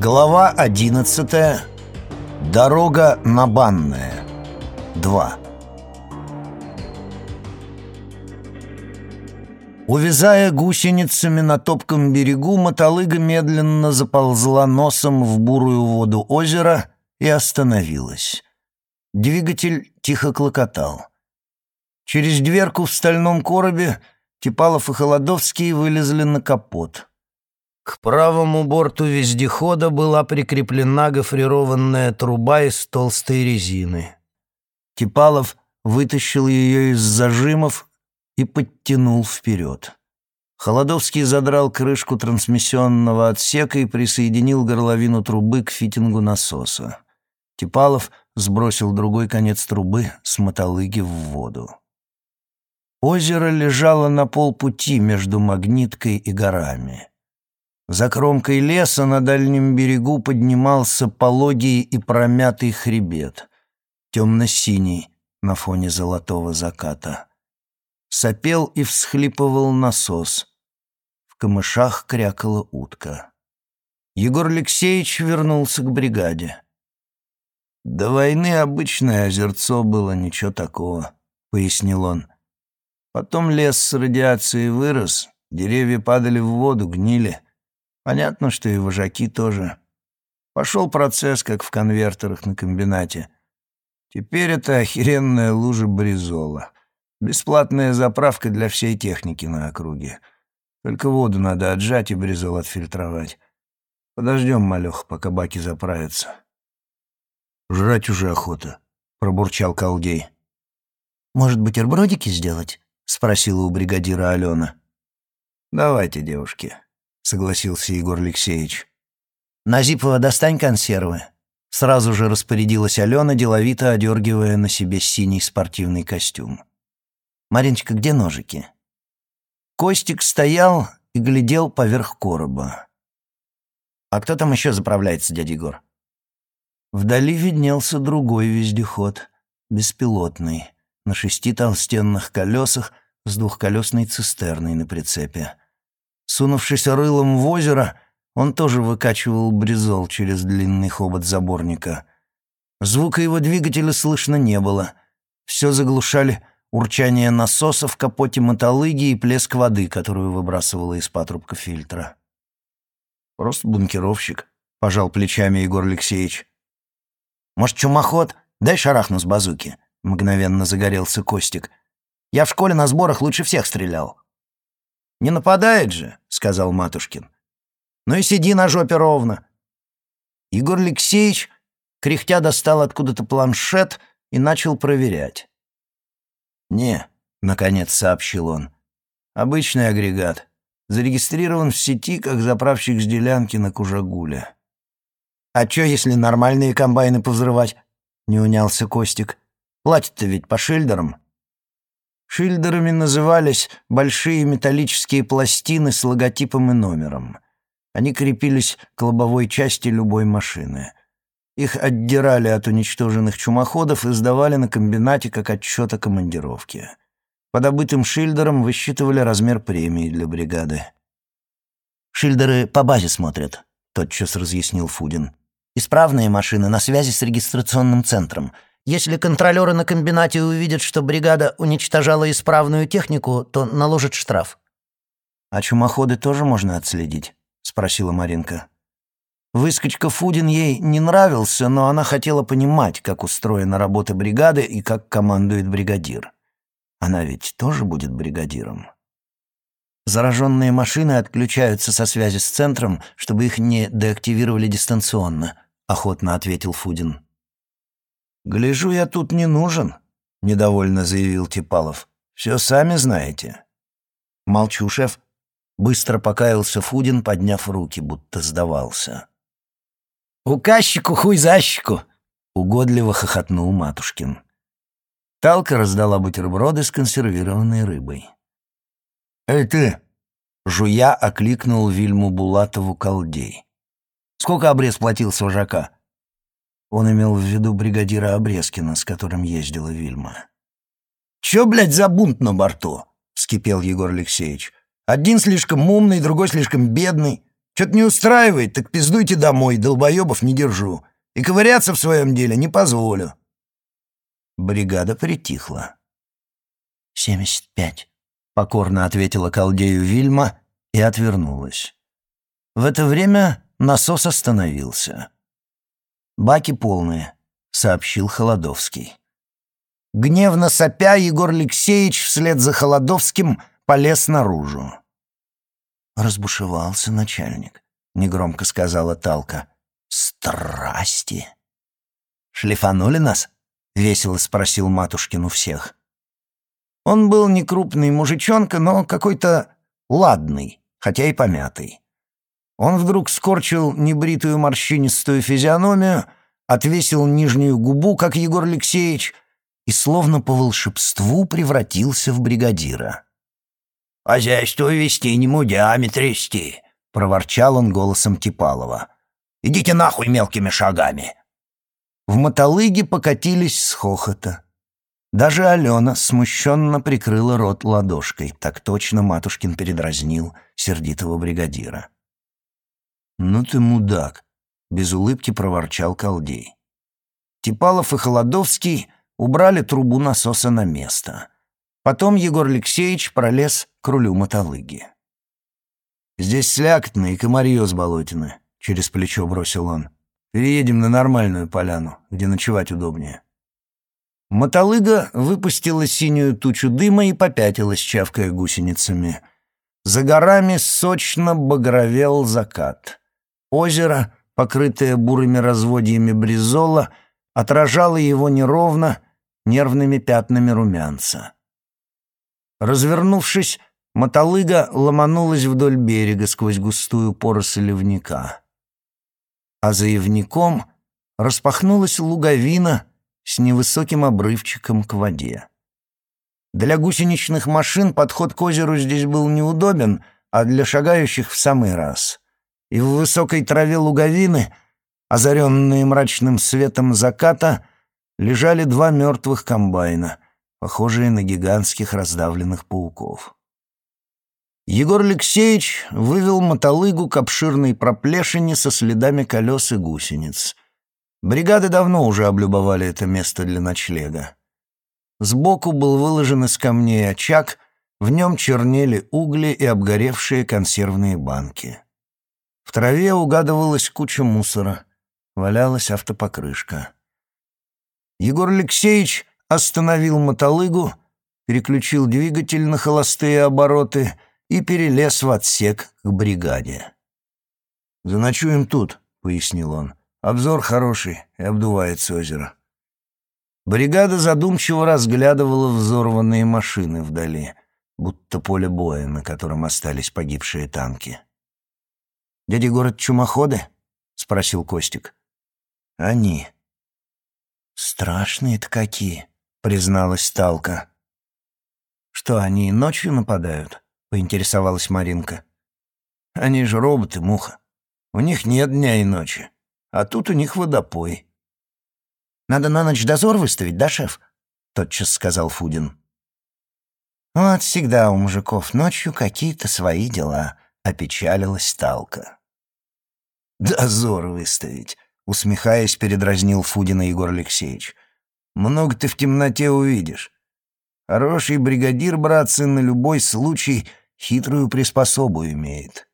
Глава 11. Дорога на банное. 2. Увязая гусеницами на топком берегу, мотолыга медленно заползла носом в бурую воду озера и остановилась. Двигатель тихо клокотал. Через дверку в стальном коробе Типалов и Холодовский вылезли на капот. К правому борту вездехода была прикреплена гофрированная труба из толстой резины. Типалов вытащил ее из зажимов и подтянул вперед. Холодовский задрал крышку трансмиссионного отсека и присоединил горловину трубы к фитингу насоса. Типалов сбросил другой конец трубы с мотолыги в воду. Озеро лежало на полпути между Магниткой и горами. За кромкой леса на дальнем берегу поднимался пологий и промятый хребет, темно-синий на фоне золотого заката. Сопел и всхлипывал насос. В камышах крякала утка. Егор Алексеевич вернулся к бригаде. «До войны обычное озерцо было, ничего такого», — пояснил он. «Потом лес с радиацией вырос, деревья падали в воду, гнили». Понятно, что и вожаки тоже. Пошел процесс, как в конвертерах на комбинате. Теперь это охеренная лужа бризола. Бесплатная заправка для всей техники на округе. Только воду надо отжать и бризол отфильтровать. Подождем, малех, пока баки заправятся. «Жрать уже охота», — пробурчал Колдей. «Может, бутербродики сделать?» — спросила у бригадира Алена. «Давайте, девушки», согласился Егор Алексеевич. «Назипова, достань консервы». Сразу же распорядилась Алена, деловито одергивая на себе синий спортивный костюм. «Мариночка, где ножики?» Костик стоял и глядел поверх короба. «А кто там еще заправляется, дядя Егор?» Вдали виднелся другой вездеход, беспилотный, на шести толстенных колесах с двухколесной цистерной на прицепе. Сунувшись рылом в озеро, он тоже выкачивал бризол через длинный хобот заборника. Звука его двигателя слышно не было. Все заглушали урчание насоса в капоте мотолыги и плеск воды, которую выбрасывала из патрубка фильтра. «Просто бункеровщик», — пожал плечами Егор Алексеевич. «Может, чумоход? Дай шарахну с базуки», — мгновенно загорелся Костик. «Я в школе на сборах лучше всех стрелял». «Не нападает же», — сказал Матушкин. «Ну и сиди на жопе ровно». Егор Алексеевич, кряхтя, достал откуда-то планшет и начал проверять. «Не», — наконец сообщил он, — «обычный агрегат. Зарегистрирован в сети как заправщик с делянки на Кужагуле». «А чё, если нормальные комбайны повзрывать?» — не унялся Костик. «Платят-то ведь по шильдерам». Шильдерами назывались большие металлические пластины с логотипом и номером. Они крепились к лобовой части любой машины. Их отдирали от уничтоженных чумоходов и сдавали на комбинате как отчет о командировке. По добытым шильдерам высчитывали размер премии для бригады. «Шильдеры по базе смотрят», — тотчас разъяснил Фудин. «Исправные машины на связи с регистрационным центром — если контролеры на комбинате увидят, что бригада уничтожала исправную технику, то наложат штраф». «А чумоходы тоже можно отследить?» — спросила Маринка. Выскочка Фудин ей не нравился, но она хотела понимать, как устроена работа бригады и как командует бригадир. Она ведь тоже будет бригадиром. Зараженные машины отключаются со связи с центром, чтобы их не деактивировали дистанционно, охотно ответил Фудин. «Гляжу, я тут не нужен», — недовольно заявил Типалов. «Все сами знаете». «Молчу, шеф», — быстро покаялся Фудин, подняв руки, будто сдавался. «Указчику хуй защику!» — угодливо хохотнул Матушкин. Талка раздала бутерброды с консервированной рыбой. «Эй ты!» — жуя окликнул Вильму Булатову колдей. «Сколько обрез платил с вожака?» Он имел в виду бригадира Обрезкина, с которым ездила Вильма. «Чё, блядь, за бунт на борту?» — вскипел Егор Алексеевич. «Один слишком умный, другой слишком бедный. Что-то не устраивает, так пиздуйте домой, долбоебов не держу. И ковыряться в своем деле не позволю». Бригада притихла. «Семьдесят пять», — покорно ответила колдею Вильма и отвернулась. В это время насос остановился. «Баки полные», — сообщил Холодовский. Гневно сопя, Егор Алексеевич вслед за Холодовским полез наружу. «Разбушевался начальник», — негромко сказала Талка. «Страсти!» «Шлифанули нас?» — весело спросил Матушкин у всех. Он был не крупный мужичонка, но какой-то ладный, хотя и помятый. Он вдруг скорчил небритую морщинистую физиономию, отвесил нижнюю губу, как Егор Алексеевич, и словно по волшебству превратился в бригадира. «Хозяйство вести не мудями трясти», — проворчал он голосом Типалова. «Идите нахуй мелкими шагами». В мотолыге покатились с хохота. Даже Алена смущенно прикрыла рот ладошкой. Так точно Матушкин передразнил сердитого бригадира. «Ну ты мудак!» — без улыбки проворчал Колдей. Типалов и Холодовский убрали трубу насоса на место. Потом Егор Алексеевич пролез к рулю мотолыги. «Здесь слякотно и с болотины», — через плечо бросил он. «Переедем на нормальную поляну, где ночевать удобнее». Мотолыга выпустила синюю тучу дыма и попятилась, чавкая гусеницами. За горами сочно багровел закат. Озеро, покрытое бурыми разводьями бризола, отражало его неровно, нервными пятнами румянца. Развернувшись, мотолыга ломанулась вдоль берега сквозь густую поросль ливника. А за ивником распахнулась луговина с невысоким обрывчиком к воде. Для гусеничных машин подход к озеру здесь был неудобен, а для шагающих в самый раз. И в высокой траве луговины, озаренные мрачным светом заката, лежали два мертвых комбайна — похожие на гигантских раздавленных пауков. Егор Алексеевич вывел мотолыгу к обширной проплешине со следами колес и гусениц. Бригады давно уже облюбовали это место для ночлега. Сбоку был выложен из камней очаг, в нем чернели угли и обгоревшие консервные банки. В траве угадывалась куча мусора, валялась автопокрышка. Егор Алексеевич остановил мотолыгу, переключил двигатель на холостые обороты и перелез в отсек к бригаде. «Заночуем тут», — пояснил он. «Обзор хороший и обдувается озеро». Бригада задумчиво разглядывала взорванные машины вдали, будто поле боя, на котором остались погибшие танки. «Дядя город чумоходы?» — спросил Костик. «Они». «Страшные-то какие!» — призналась Талка. «Что, они ночью нападают?» — поинтересовалась Маринка. «Они же роботы, муха. У них нет дня и ночи. А тут у них водопой». «Надо на ночь дозор выставить, да, шеф?» — тотчас сказал Фудин. «Вот всегда у мужиков ночью какие-то свои дела», — опечалилась Талка. «Дозор выставить», — усмехаясь, передразнил Фудина Егор Алексеевич. Много ты в темноте увидишь. Хороший бригадир, братцы, на любой случай хитрую приспособу имеет.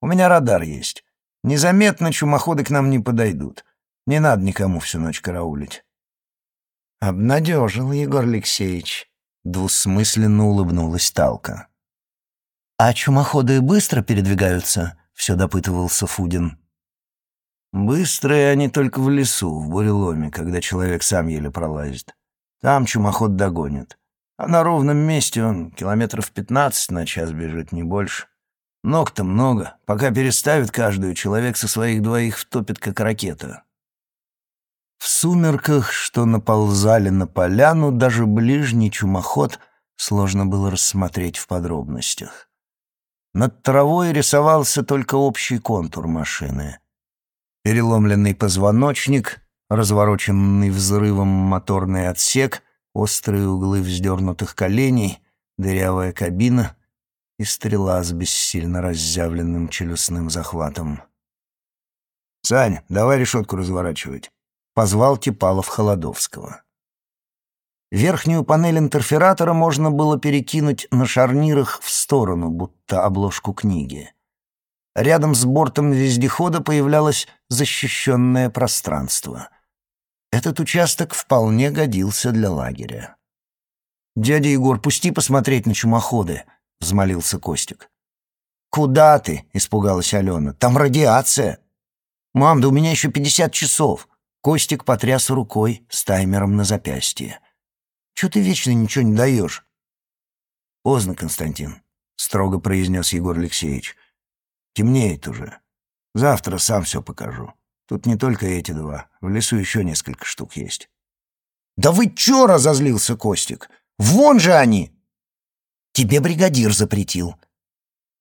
У меня радар есть. Незаметно чумоходы к нам не подойдут. Не надо никому всю ночь караулить. Обнадежил Егор Алексеевич. Двусмысленно улыбнулась Талка. «А чумоходы быстро передвигаются?» — все допытывался Фудин. Быстрые они только в лесу, в буреломе, когда человек сам еле пролазит. Там чумоход догонит. А на ровном месте он километров пятнадцать на час бежит, не больше. Ног-то много. Пока переставит каждую, человек со своих двоих втопит, как ракета. В сумерках, что наползали на поляну, даже ближний чумоход сложно было рассмотреть в подробностях. Над травой рисовался только общий контур машины переломленный позвоночник, развороченный взрывом моторный отсек, острые углы вздернутых коленей, дырявая кабина и стрела с бессильно разъявленным челюстным захватом. «Сань, давай решетку разворачивать», — позвал Типалов Холодовского. Верхнюю панель интерфератора можно было перекинуть на шарнирах в сторону, будто обложку книги. Рядом с бортом вездехода появлялось защищенное пространство. Этот участок вполне годился для лагеря. «Дядя Егор, пусти посмотреть на чумоходы», — взмолился Костик. «Куда ты?» — испугалась Алена. «Там радиация». «Мам, да у меня еще пятьдесят часов». Костик потряс рукой с таймером на запястье. Чего ты вечно ничего не даешь?» «Поздно, Константин», — строго произнес Егор Алексеевич. «Темнеет уже. Завтра сам все покажу. Тут не только эти два. В лесу еще несколько штук есть». «Да вы чё?» — разозлился Костик. «Вон же они!» «Тебе бригадир запретил».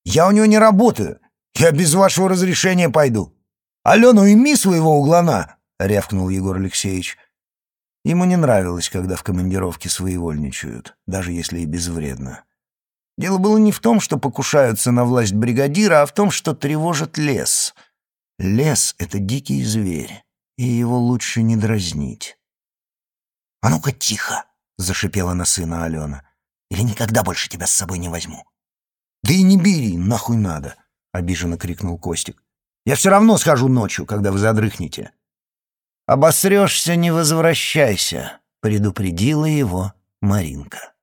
«Я у него не работаю. Я без вашего разрешения пойду». «Алену, уйми своего углана!» — рявкнул Егор Алексеевич. Ему не нравилось, когда в командировке своевольничают, даже если и безвредно. Дело было не в том, что покушаются на власть бригадира, а в том, что тревожит лес. Лес — это дикий зверь, и его лучше не дразнить. «А ну-ка тихо!» — зашипела на сына Алена. «Или никогда больше тебя с собой не возьму». «Да и не бери, нахуй надо!» — обиженно крикнул Костик. «Я все равно схожу ночью, когда вы задрыхнете». «Обосрешься, не возвращайся», — предупредила его Маринка.